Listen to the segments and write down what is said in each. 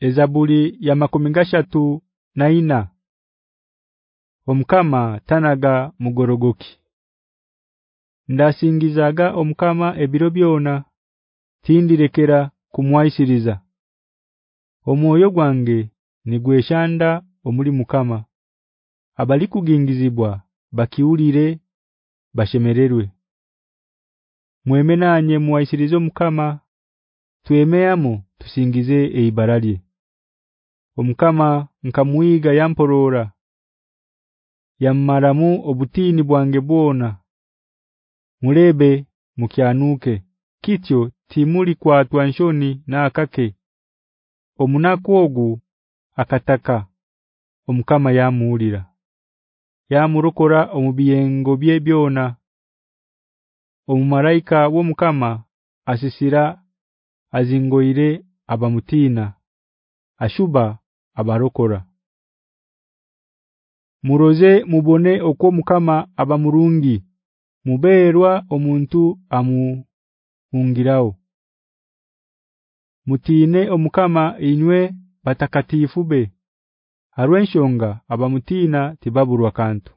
Ezabuli ya makumi gashatu na ina. Omkama tanaga mugorogoki. Ndasingizaga omkama ebiro byona tindirekera kumwaisiriza. Omwoyo gwange nigweshanda omuli mukama. Abali kugingizibwa bakiulire bashemererwe. Mwemenanye mwaisirizo mukama twemeyamu tusingize eibaralye Omkama nkamuiga yamporora. Yammaramu obutini bwange bwona. Mulebe mukyanuke. Kityo timuli kwa twanshoni na akake Omunaku ogu akataka omukama yamuulira Yamurokora omubiyengo bye byona. Omumalaika wo mukama asisira azingoire abamutina. Ashuba abarokora. Muroze mubone okwo mukama abamurungi muberwa omuntu amu ungirao Mutine omukama inywe batakatifu be Harwenshonga abamutina tibaburwa kantu.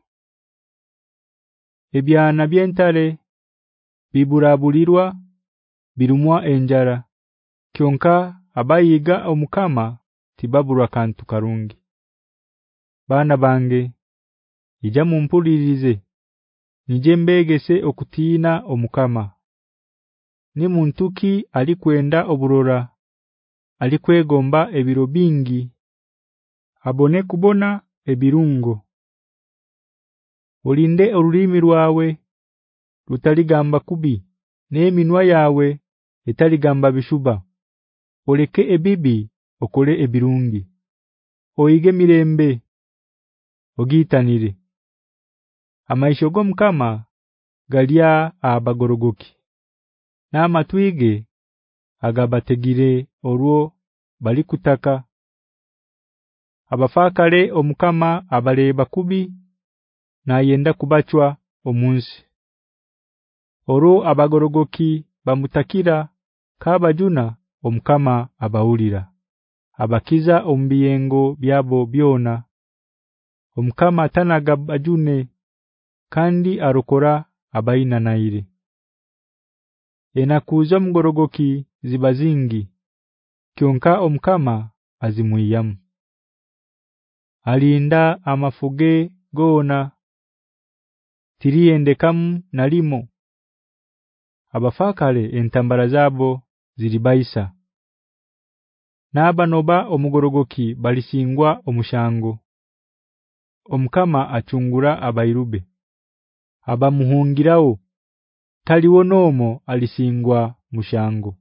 Ebyana byentale biburabulirwa birumwa enjara kyonka abayiga omukama tibaburwa kantu karungi. Bana bange ija mumpulirize nijembegese okutina omukama. Ni muntuki alikwenda oburora alikwegomba ebiro bingi abone kubona ebirungo. Olinde olulimi rwawe rutaligamba kubi neminwa yawe etaligamba bishuba. Oleke ebibi okole ebirungi. Oige mirembe. Ogitanire Amaisho go mukama galya abagorogoki. Namatwige agabategire orwo balikutaka abafakale omukama abaleba kubi na yenda kubachwa omunsi. Oro abagorogoki bamutakira kabajuna omukama abaulira abakiza ombiyengo byabo byona. Omkama tanaga bajune kandi arokora abaina naire. Enakuza mugorogoki zibazingi kyonka omkama azimuyamu Alinda amafuge gona. Tiriendekamu nalimo Abafakale entambara zabo zilibaisa Naba noba omugorogoki balisingwa omushango. Omkama achungura abairube. Abamuhungirawo taliwo nomo alisingwa mushango